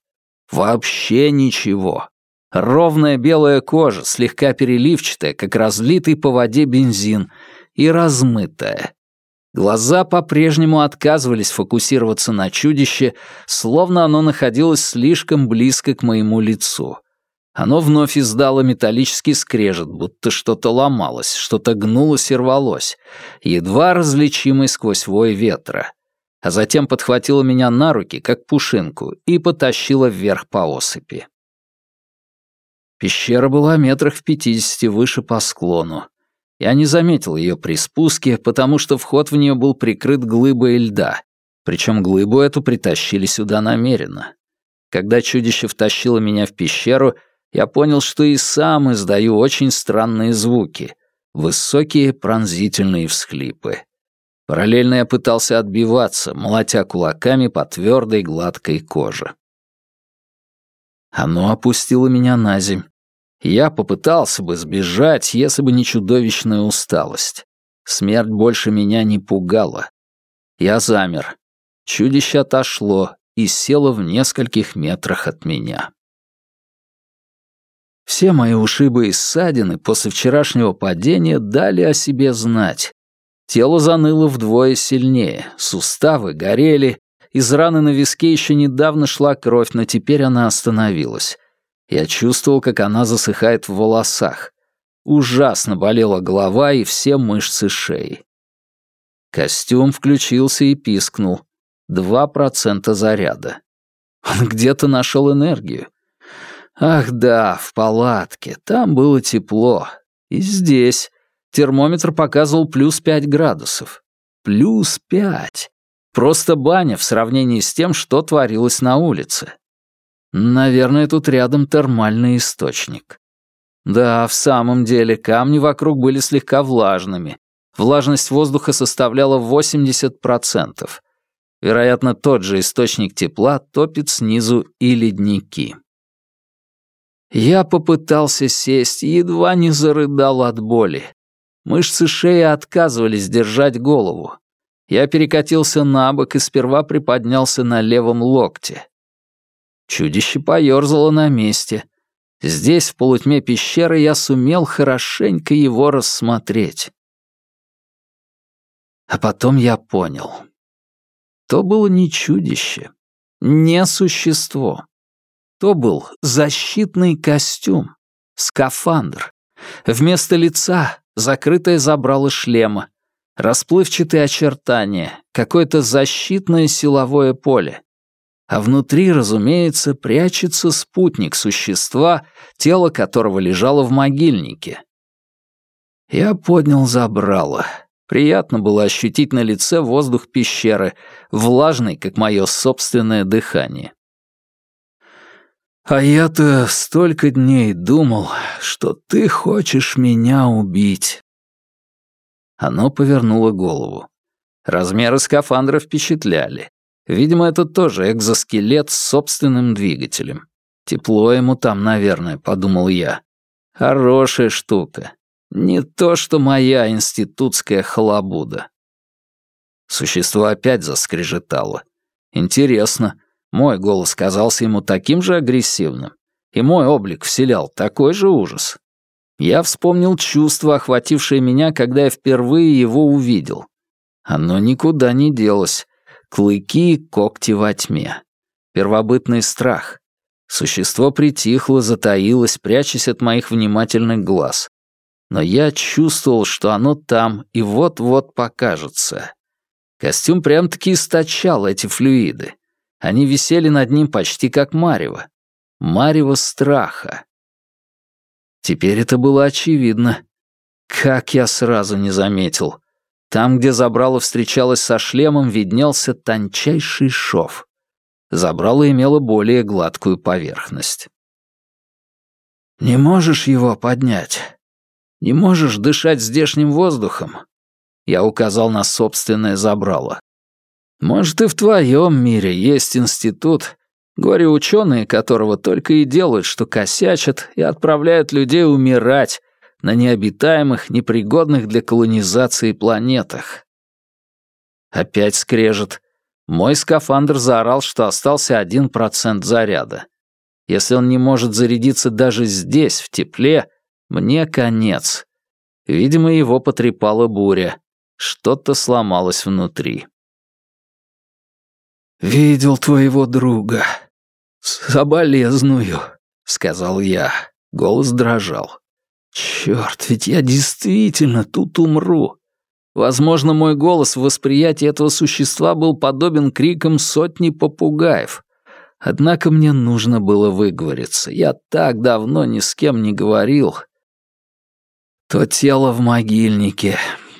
Вообще ничего. Ровная белая кожа, слегка переливчатая, как разлитый по воде бензин, и размытая. Глаза по-прежнему отказывались фокусироваться на чудище, словно оно находилось слишком близко к моему лицу. Оно вновь издало металлический скрежет, будто что-то ломалось, что-то гнулось и рвалось, едва различимый сквозь вой ветра. А затем подхватило меня на руки, как пушинку, и потащило вверх по осыпи. Пещера была метрах в пятидесяти выше по склону. Я не заметил ее при спуске, потому что вход в нее был прикрыт глыбой льда, причем глыбу эту притащили сюда намеренно. Когда чудище втащило меня в пещеру, я понял, что и сам издаю очень странные звуки, высокие пронзительные всхлипы. Параллельно я пытался отбиваться, молотя кулаками по твердой гладкой коже. Оно опустило меня на земь, я попытался бы сбежать, если бы не чудовищная усталость. Смерть больше меня не пугала. Я замер. Чудище отошло и село в нескольких метрах от меня. Все мои ушибы и ссадины после вчерашнего падения дали о себе знать. Тело заныло вдвое сильнее, суставы горели, из раны на виске еще недавно шла кровь, но теперь она остановилась. Я чувствовал, как она засыхает в волосах. Ужасно болела голова и все мышцы шеи. Костюм включился и пискнул. Два процента заряда. Он где-то нашел энергию. Ах да, в палатке. Там было тепло. И здесь. Термометр показывал плюс пять градусов. Плюс пять. Просто баня в сравнении с тем, что творилось на улице. Наверное, тут рядом термальный источник. Да, в самом деле, камни вокруг были слегка влажными. Влажность воздуха составляла 80%. Вероятно, тот же источник тепла топит снизу и ледники. Я попытался сесть и едва не зарыдал от боли. Мышцы шеи отказывались держать голову. Я перекатился на бок и сперва приподнялся на левом локте. Чудище поёрзало на месте. Здесь, в полутьме пещеры, я сумел хорошенько его рассмотреть. А потом я понял. То было не чудище, не существо. То был защитный костюм, скафандр. Вместо лица закрытое забрало шлема, расплывчатые очертания, какое-то защитное силовое поле а внутри, разумеется, прячется спутник существа, тело которого лежало в могильнике. Я поднял забрало. Приятно было ощутить на лице воздух пещеры, влажный, как мое собственное дыхание. «А я-то столько дней думал, что ты хочешь меня убить». Оно повернуло голову. Размеры скафандра впечатляли. Видимо, это тоже экзоскелет с собственным двигателем. Тепло ему там, наверное, подумал я. Хорошая штука. Не то, что моя институтская халабуда. Существо опять заскрежетало. Интересно, мой голос казался ему таким же агрессивным, и мой облик вселял такой же ужас. Я вспомнил чувство, охватившее меня, когда я впервые его увидел. Оно никуда не делось. Клыки и когти во тьме. Первобытный страх. Существо притихло, затаилось, прячась от моих внимательных глаз. Но я чувствовал, что оно там и вот-вот покажется. Костюм прям-таки источал эти флюиды. Они висели над ним почти как марево. Марево страха. Теперь это было очевидно. Как я сразу не заметил. Там, где забрало встречалось со шлемом, виднелся тончайший шов. Забрало имело более гладкую поверхность. «Не можешь его поднять? Не можешь дышать здешним воздухом?» Я указал на собственное забрало. «Может, и в твоем мире есть институт, горе-ученые которого только и делают, что косячат и отправляют людей умирать на необитаемых, непригодных для колонизации планетах». Опять скрежет. Мой скафандр заорал, что остался один процент заряда. Если он не может зарядиться даже здесь, в тепле, мне конец. Видимо, его потрепала буря. Что-то сломалось внутри. «Видел твоего друга. Соболезную», — сказал я. Голос дрожал. «Чёрт, ведь я действительно тут умру. Возможно, мой голос в восприятии этого существа был подобен крикам сотни попугаев. Однако мне нужно было выговориться. Я так давно ни с кем не говорил. То тело в могильнике.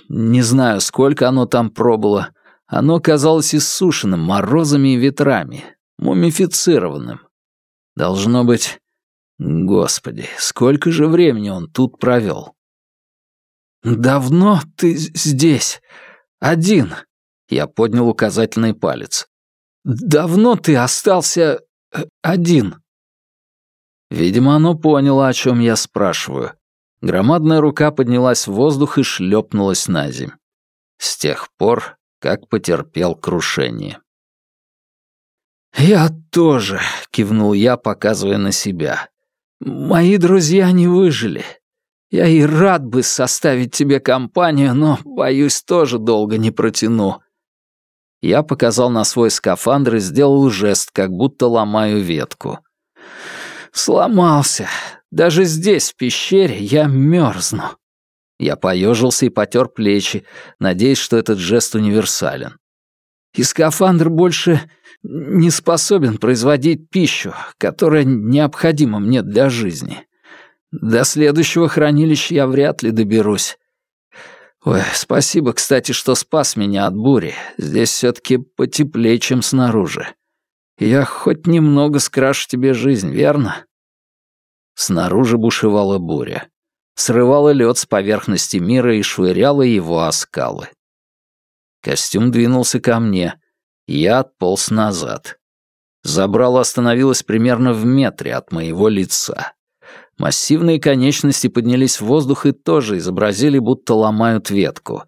Не знаю, сколько оно там пробыло. Оно казалось иссушенным морозами и ветрами, мумифицированным. Должно быть... Господи, сколько же времени он тут провел? «Давно ты здесь? Один?» Я поднял указательный палец. «Давно ты остался э, один?» Видимо, оно поняло, о чем я спрашиваю. Громадная рука поднялась в воздух и шлепнулась на земь. С тех пор, как потерпел крушение. «Я тоже», — кивнул я, показывая на себя. «Мои друзья не выжили. Я и рад бы составить тебе компанию, но, боюсь, тоже долго не протяну». Я показал на свой скафандр и сделал жест, как будто ломаю ветку. «Сломался. Даже здесь, в пещере, я мерзну». Я поежился и потер плечи, надеясь, что этот жест универсален. И скафандр больше не способен производить пищу, которая необходима мне для жизни. До следующего хранилища я вряд ли доберусь. Ой, спасибо, кстати, что спас меня от бури. Здесь все-таки потеплее, чем снаружи. Я хоть немного скрашу тебе жизнь, верно? Снаружи бушевала буря. Срывала лед с поверхности мира и швыряла его о скалы. Костюм двинулся ко мне. Я отполз назад. Забрало остановилось примерно в метре от моего лица. Массивные конечности поднялись в воздух и тоже изобразили, будто ломают ветку.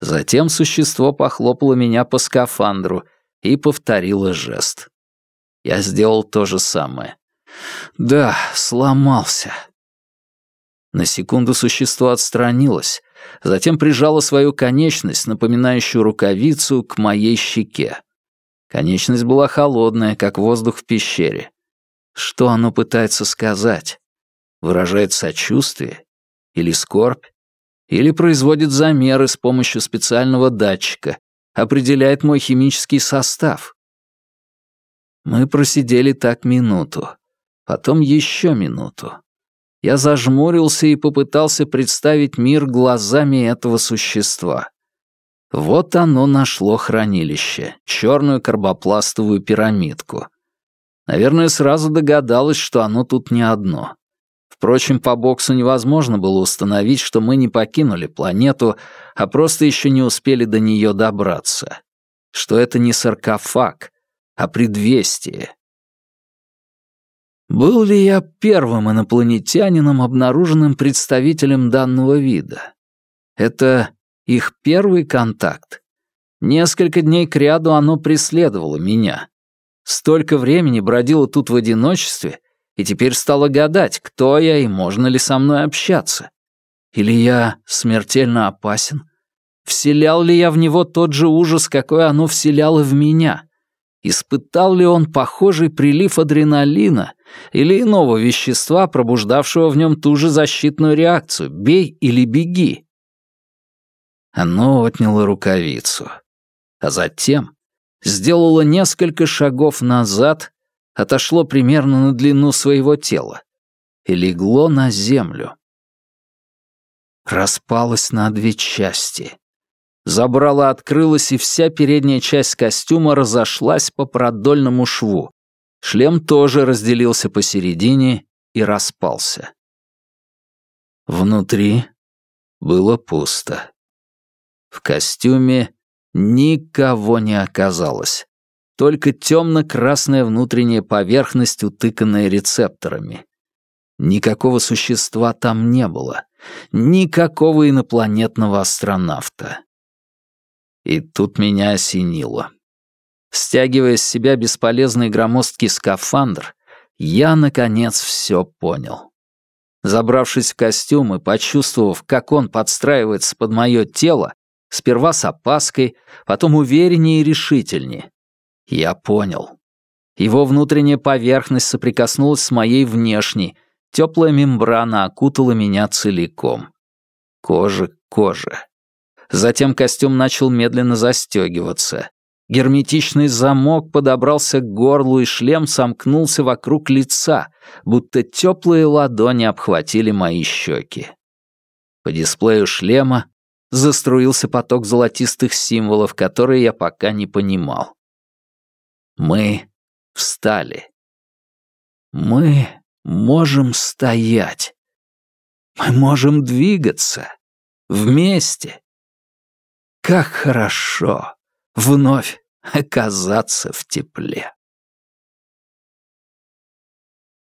Затем существо похлопало меня по скафандру и повторило жест. Я сделал то же самое. Да, сломался. На секунду существо отстранилось, затем прижало свою конечность, напоминающую рукавицу, к моей щеке. Конечность была холодная, как воздух в пещере. Что оно пытается сказать? выражает сочувствие или скорбь, или производит замеры с помощью специального датчика, определяет мой химический состав. Мы просидели так минуту, потом еще минуту. Я зажмурился и попытался представить мир глазами этого существа. Вот оно нашло хранилище, черную карбопластовую пирамидку. Наверное, сразу догадалась, что оно тут не одно. Впрочем, по боксу невозможно было установить, что мы не покинули планету, а просто еще не успели до нее добраться. Что это не саркофаг, а предвестие. Был ли я первым инопланетянином, обнаруженным представителем данного вида? Это их первый контакт. Несколько дней кряду оно преследовало меня. Столько времени бродило тут в одиночестве, и теперь стала гадать, кто я и можно ли со мной общаться. Или я смертельно опасен? Вселял ли я в него тот же ужас, какой оно вселяло в меня? Испытал ли он похожий прилив адреналина или иного вещества, пробуждавшего в нем ту же защитную реакцию «бей или беги»? Оно отняло рукавицу, а затем сделало несколько шагов назад отошло примерно на длину своего тела и легло на землю. Распалось на две части. Забрало открылось, и вся передняя часть костюма разошлась по продольному шву. Шлем тоже разделился посередине и распался. Внутри было пусто. В костюме никого не оказалось только темно-красная внутренняя поверхность, утыканная рецепторами. Никакого существа там не было, никакого инопланетного астронавта. И тут меня осенило. Стягивая с себя бесполезный громоздкий скафандр, я, наконец, все понял. Забравшись в костюм и почувствовав, как он подстраивается под мое тело, сперва с опаской, потом увереннее и решительнее, я понял. Его внутренняя поверхность соприкоснулась с моей внешней, теплая мембрана окутала меня целиком. Кожа к коже. Затем костюм начал медленно застегиваться. Герметичный замок подобрался к горлу, и шлем сомкнулся вокруг лица, будто теплые ладони обхватили мои щеки. По дисплею шлема заструился поток золотистых символов, которые я пока не понимал. Мы встали. Мы можем стоять. Мы можем двигаться. Вместе. Как хорошо вновь оказаться в тепле.